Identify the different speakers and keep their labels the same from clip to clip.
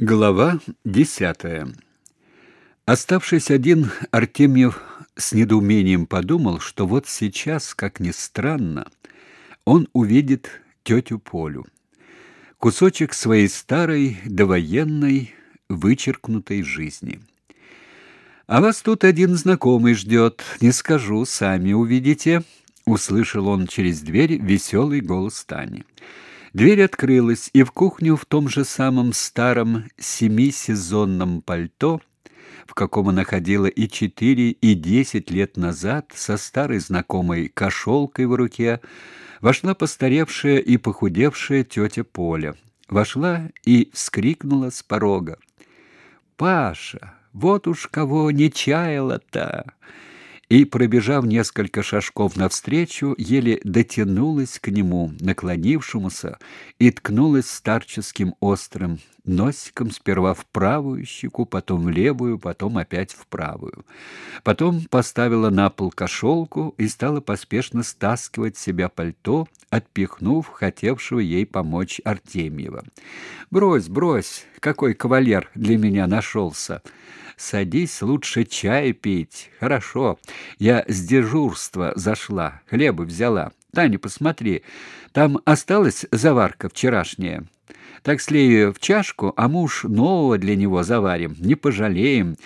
Speaker 1: Глава десятая. Оставшись один, Артемьев с недоумением подумал, что вот сейчас, как ни странно, он увидит тетю Полю. Кусочек своей старой довоенной вычеркнутой жизни. А вас тут один знакомый ждет, не скажу, сами увидите, услышал он через дверь веселый голос Тани. Дверь открылась, и в кухню в том же самом старом семисезонном пальто, в каком она ходила и четыре, и десять лет назад, со старой знакомой кошелкой в руке, вошла постаревшая и похудевшая тетя Поля. Вошла и вскрикнула с порога. «Паша, вот уж кого не чаяла-то!» И, пробежав несколько шажков навстречу, еле дотянулась к нему, наклонившемуся, и ткнулась старческим острым носиком сперва в правую щеку, потом в левую, потом опять в правую. Потом поставила на пол кошелку и стала поспешно стаскивать с себя пальто, отпихнув хотевшего ей помочь Артемьева. «Брось, брось, какой кавалер для меня нашелся!» Садись лучше чай пить. Хорошо. Я с дежурства зашла, хлеба взяла. Таня, посмотри, там осталась заварка вчерашняя. Так слей ее в чашку, а муж нового для него заварим, не пожалеем.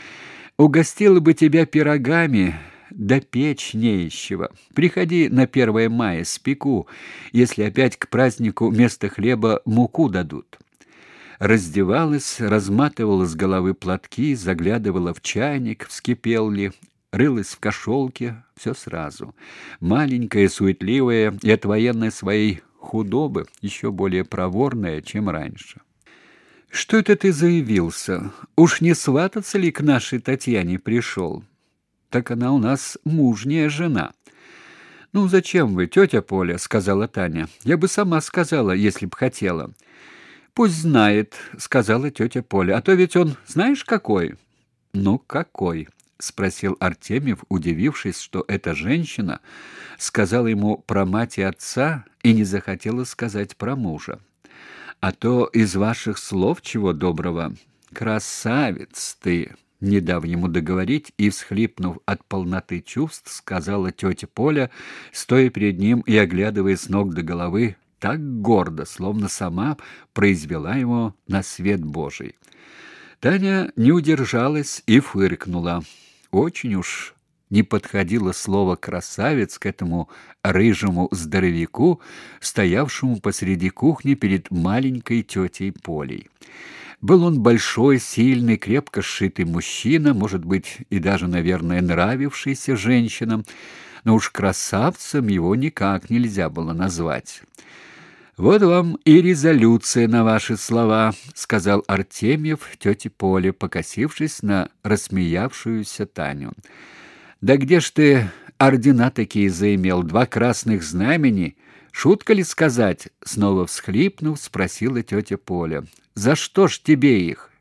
Speaker 1: Угостила бы тебя пирогами, да печь нищего. Приходи на первое мая, спеку, если опять к празднику вместо хлеба муку дадут раздевалась, разматывала с головы платки, заглядывала в чайник, вскипел ли, рылась в кошелке, все сразу. Маленькая, суетливая и от военной своей худобы еще более проворная, чем раньше. «Что это ты заявился? Уж не свататься ли к нашей Татьяне пришел? Так она у нас мужняя жена». «Ну, зачем вы, тетя Поля?» — сказала Таня. «Я бы сама сказала, если б хотела». Пусть знает, сказала тетя Поля. А то ведь он, знаешь, какой? Ну, какой? Спросил Артемьев, удивившись, что эта женщина сказала ему про мать и отца и не захотела сказать про мужа. А то из ваших слов чего доброго. Красавец ты, не дав ему договорить и всхлипнув от полноты чувств, сказала тетя Поля, стоя перед ним и оглядывая с ног до головы так гордо, словно сама произвела его на свет Божий. Таня не удержалась и фыркнула. Очень уж не подходило слово красавец к этому рыжему здоровяку, стоявшему посреди кухни перед маленькой тетей Полей. Был он большой, сильный, крепко сшитый мужчина, может быть, и даже, наверное, нравившийся женщинам, но уж красавцем его никак нельзя было назвать. Вот вам и резолюция на ваши слова, сказал Артемьев тете Поле, покосившись на рассмеявшуюся Таню. Да где ж ты ордена такие заимел, два красных знамени? Шутка ли сказать? Снова всхлипнув, спросила тетя Поля. За что ж тебе их?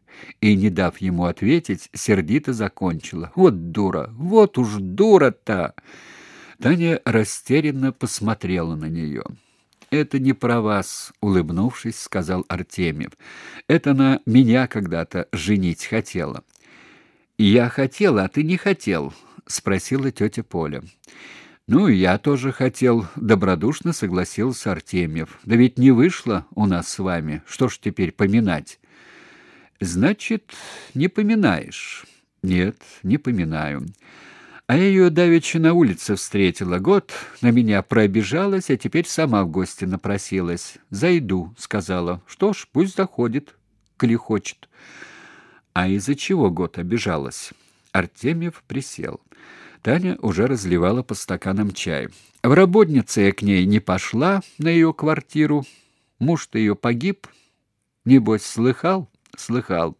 Speaker 1: И не дав ему ответить, сердито закончила: "Вот дура, вот уж дура-то". Таня растерянно посмотрела на нее. Это не про вас, улыбнувшись, сказал Артемьев. Это на меня когда-то женить хотела. Я хотела, а ты не хотел, спросила тетя Поля. Ну, я тоже хотел, добродушно согласился Артемьев. Да ведь не вышло у нас с вами. Что ж теперь поминать? Значит, не поминаешь. Нет, не поминаю. А я ее давеча на улице встретила. Год на меня пробежалась, а теперь сама в гости напросилась. «Зайду», — сказала. «Что ж, пусть заходит, коли хочет». А из-за чего год обижалась? Артемьев присел. Таня уже разливала по стаканам чай. В работнице я к ней не пошла на ее квартиру. Муж-то ее погиб. Небось, слыхал? Слыхал.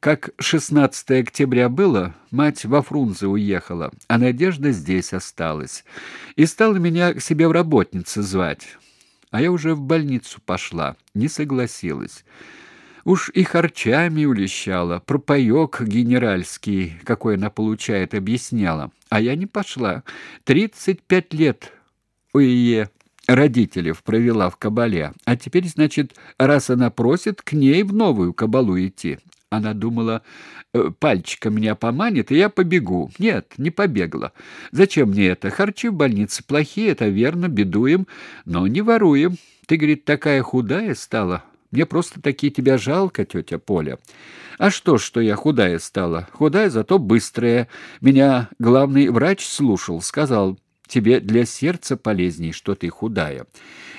Speaker 1: Как 16 октября было, мать во Фрунзе уехала, а Надежда здесь осталась. И стала меня к себе в работнице звать. А я уже в больницу пошла, не согласилась. Уж и харчами улещала, про генеральский, какой она получает, объясняла. А я не пошла. Тридцать пять лет, ой-е, родителей провела в кабале, а теперь, значит, раз она просит, к ней в новую кабалу идти. Она думала, «Э, пальчиком меня поманит, и я побегу. Нет, не побегла. Зачем мне это? Харчи в больнице плохие, это верно, бедуем, но не воруем. Ты, говорит, такая худая стала. Мне просто таки тебя жалко, тетя Поля. А что, что я худая стала? Худая, зато быстрая. Меня главный врач слушал, сказал, тебе для сердца полезней, что ты худая.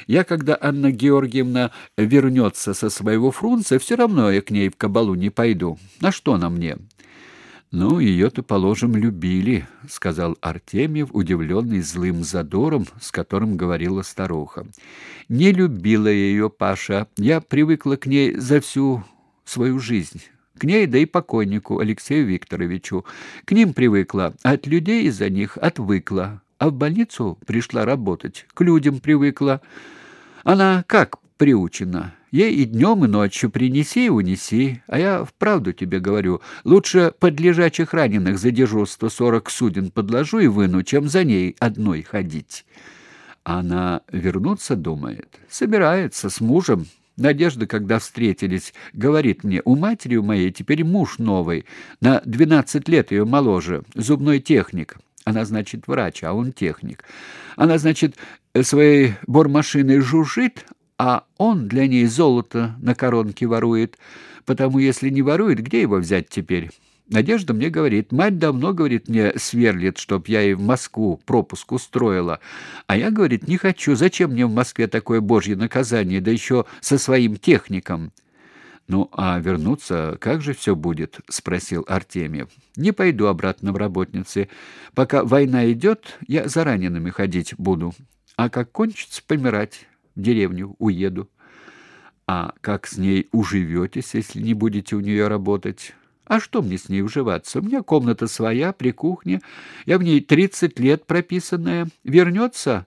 Speaker 1: Я, когда Анна Георгиевна вернется со своего фрунца, все равно я к ней в кабалу не пойду. На что она мне? «Ну, ее-то, положим, любили», — сказал Артемьев, удивленный злым задором, с которым говорила старуха. «Не любила я ее, Паша. Я привыкла к ней за всю свою жизнь. К ней, да и покойнику Алексею Викторовичу. К ним привыкла, от людей из-за них отвыкла. А в больницу пришла работать, к людям привыкла. Она как приучена?» Ей и днем, и ночью принеси и унеси. А я вправду тебе говорю, лучше под лежачих раненых за дежурство сорок суден подложу и выну, чем за ней одной ходить. Она вернуться думает, собирается с мужем. Надежда, когда встретились, говорит мне, у матери у моей теперь муж новый, на двенадцать лет ее моложе, зубной техник. Она, значит, врач, а он техник. Она, значит, своей бормашиной жужжит, а он для ней золото на коронке ворует. Потому если не ворует, где его взять теперь? Надежда мне говорит, мать давно, говорит, мне сверлит, чтоб я и в Москву пропуск устроила. А я, говорит, не хочу, зачем мне в Москве такое божье наказание, да еще со своим техником? «Ну, а вернуться как же все будет?» — спросил Артемьев. «Не пойду обратно в работницы. Пока война идет, я за ранеными ходить буду. А как кончится, помирать в деревню уеду. А как с ней уживетесь, если не будете у нее работать? А что мне с ней уживаться? У меня комната своя при кухне, я в ней тридцать лет прописанная. Вернется,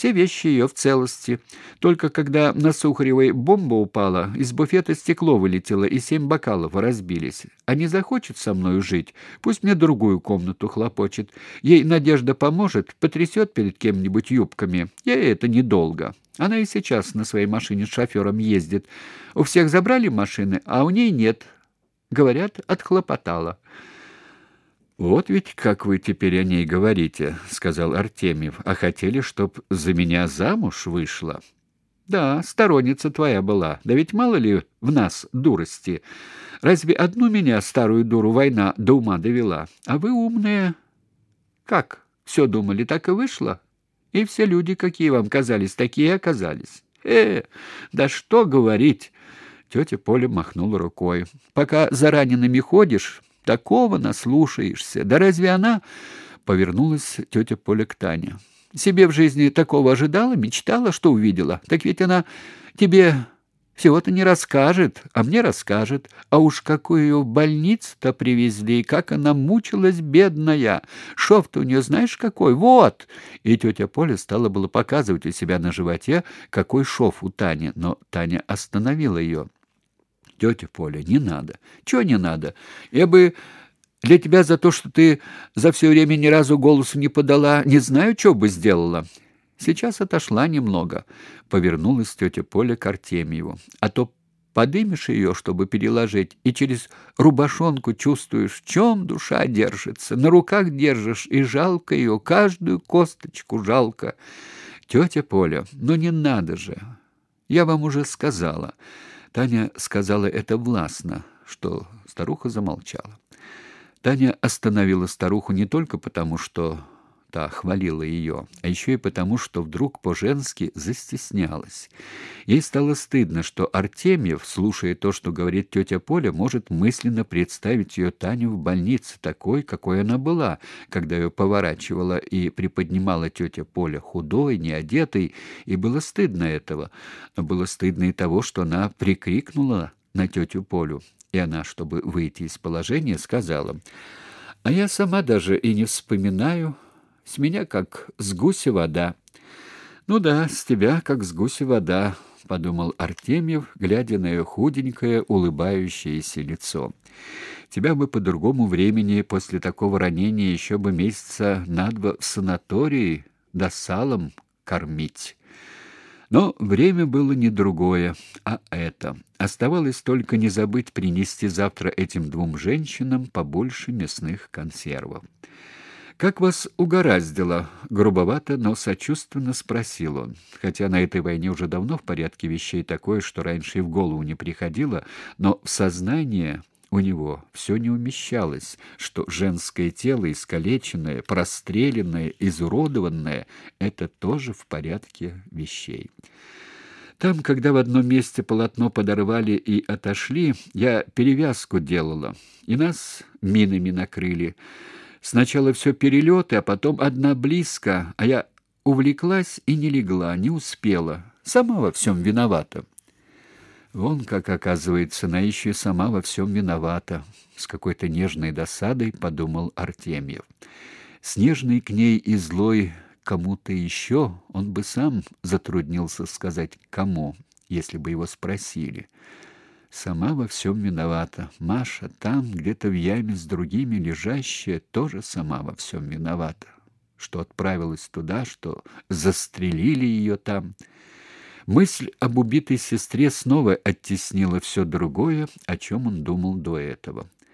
Speaker 1: все вещи ее в целости. Только когда на Сухаревой бомба упала, из буфета стекло вылетело, и семь бокалов разбились. А не захочет со мной жить, пусть мне другую комнату хлопочет. Ей Надежда поможет, потрясет перед кем-нибудь юбками. Ей это недолго. Она и сейчас на своей машине с шофером ездит. У всех забрали машины, а у ней нет. Говорят, отхлопотала. «Вот ведь как вы теперь о ней говорите», — сказал Артемьев. «А хотели, чтоб за меня замуж вышла?» «Да, сторонница твоя была. Да ведь мало ли в нас дурости. Разве одну меня, старую дуру, война до ума довела? А вы умные. Как? Все думали, так и вышло?» И все люди, какие вам казались, такие оказались. Э, да что говорить!» Тетя Поля махнула рукой. «Пока за ранеными ходишь, такого наслушаешься. Да разве она...» Повернулась тетя Поля к Тане. «Себе в жизни такого ожидала, мечтала, что увидела? Так ведь она тебе всего-то не расскажет, а мне расскажет. А уж какую ее в больницу-то привезли, как она мучилась, бедная. Шов-то у нее знаешь какой? Вот!» И тетя Поля стала было показывать у себя на животе, какой шов у Тани, но Таня остановила ее. «Тетя Поля, не надо. Чего не надо? Я бы...» Для тебя за то, что ты за все время ни разу голосу не подала, не знаю, что бы сделала. Сейчас отошла немного, повернулась тетя Поля к Артемьеву. А то подымешь ее, чтобы переложить, и через рубашонку чувствуешь, в чем душа держится. На руках держишь, и жалко ее, каждую косточку жалко. Тетя Поля, ну не надо же. Я вам уже сказала. Таня сказала это властно, что старуха замолчала. Таня остановила старуху не только потому, что та хвалила ее, а еще и потому, что вдруг по-женски застеснялась. Ей стало стыдно, что Артемьев, слушая то, что говорит тетя Поля, может мысленно представить ее Таню в больнице такой, какой она была, когда ее поворачивала и приподнимала тетя Поля, худой, неодетой, и было стыдно этого. Но было стыдно и того, что она прикрикнула на тетю Полю, и она, чтобы выйти из положения, сказала... А я сама даже и не вспоминаю, с меня как с гуся вода. Ну да, с тебя как с гуся вода, подумал Артемьев, глядя на ее худенькое, улыбающееся лицо. Тебя бы по другому времени после такого ранения еще бы месяца на два в санатории да салом кормить. Но время было не другое, а это. Оставалось только не забыть принести завтра этим двум женщинам побольше мясных консервов. «Как вас угораздило?» — грубовато, но сочувственно спросил он. Хотя на этой войне уже давно в порядке вещей такое, что раньше и в голову не приходило, но в сознание у него все не умещалось, что женское тело, искалеченное, простреленное, изуродованное — это тоже в порядке вещей. Там, когда в одном месте полотно подорвали и отошли, я перевязку делала, и нас минами накрыли. Сначала все перелеты, а потом одна близко, а я увлеклась и не легла, не успела. Сама во всем виновата. Вон, как оказывается, она еще сама во всем виновата, с какой-то нежной досадой подумал Артемьев. С нежной к ней и злой кому-то еще он бы сам затруднился сказать кому, если бы его спросили. Сама во всем виновата. Маша там, где-то в яме с другими лежащая, тоже сама во всем виновата. Что отправилась туда, что застрелили ее там. Мысль об убитой сестре снова оттеснила все другое, о чем он думал до этого.